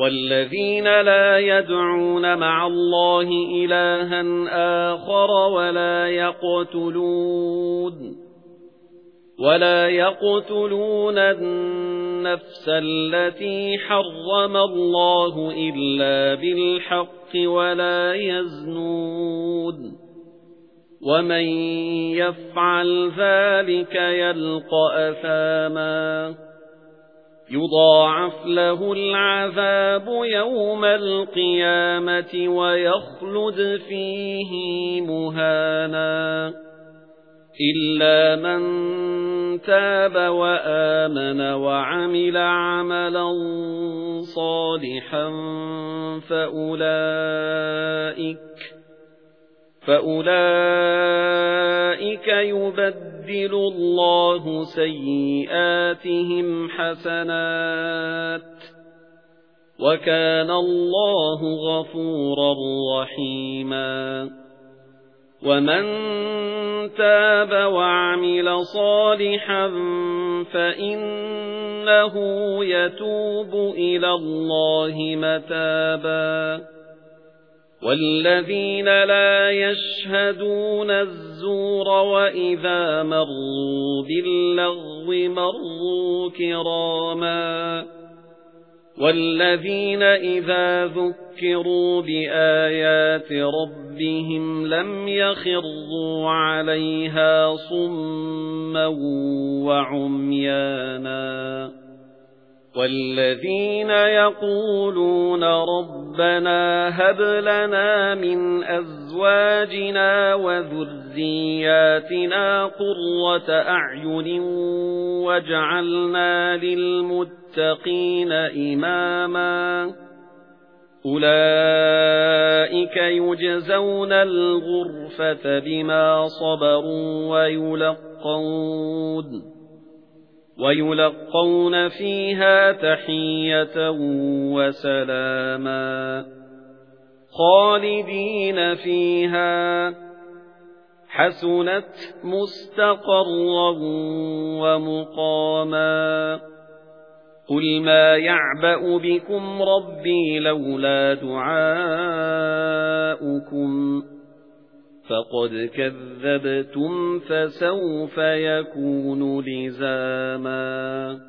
وَالَّذِينَ لَا يَدْعُونَ مَعَ اللَّهِ إِلَٰهًا آخَرَ وَلَا يَقْتُلُونَ وَلَا يَقْتُلُونَ النَّفْسَ الَّتِي حَرَّمَ اللَّهُ إِلَّا بِالْحَقِّ وَلَا يَزْنُونَ وَمَن يَفْعَلْ ذَلِكَ يَلْقَ أَثَامًا يُضَاعَفْ لَهُ الْعَذَابُ يَوْمَ الْقِيَامَةِ وَيَخْلُدْ فِيهِ مُهَانًا. إِلَّا مَن تَابَ وَآمَنَ وَعَمِلَ عَمَلًا صَالِحًا فَأُولَئِكَ فَأُولَئِكَ يُبَدِّلُ اللَّهُ سَيِّئَاتِهِمْ حَسَنَاتٍ وَكَانَ اللَّهُ غَفُورًا رَّحِيمًا وَمَن تَابَ وَعَمِلَ صَالِحًا فَإِنَّهُ يَتُوبُ إِلَى اللَّهِ مَتَابًا وَالَّذِينَ لَا يَشْهَدُونَ الزُّورَ وَإِذَا مَرُّوا بِاللَّغْوِ مَرُّوا كِرَامًا وَالَّذِينَ إِذَا ذُكِّرُوا بِآيَاتِ رَبِّهِمْ لَمْ يَخِرُّوا عَلَيْهَا صُمًّا وَعُمْيَانًا وَالَّذِينَ يَقُولُونَ رَبَّنَا هَبْ لَنَا مِنْ أَزْوَاجِنَا وَذُرِّيَّاتِنَا قُرَّةَ أَعْيُنٍ وَاجْعَلْنَا لِلْمُتَّقِينَ إِمَامًا أُولَئِكَ يُجْزَوْنَ الْغُرْفَةَ بِمَا صَبَرُوا وَيُلَقَّوْنَ وَيُلَقَّوْنَ فِيهَا تَحِيَّةً وَسَلَامًا خَالِدِينَ فِيهَا. حَسُنَتْ مُسْتَقَرًّا وَمُقَامًا. قُلْ مَا يَعْبَأُ بِكُمْ رَبِّي لَوْلَا دُعَاؤُكُمْ. فَقَدْ كَذَّبْتُمْ فَسَوْفَ يَكُونُ لِزَامًا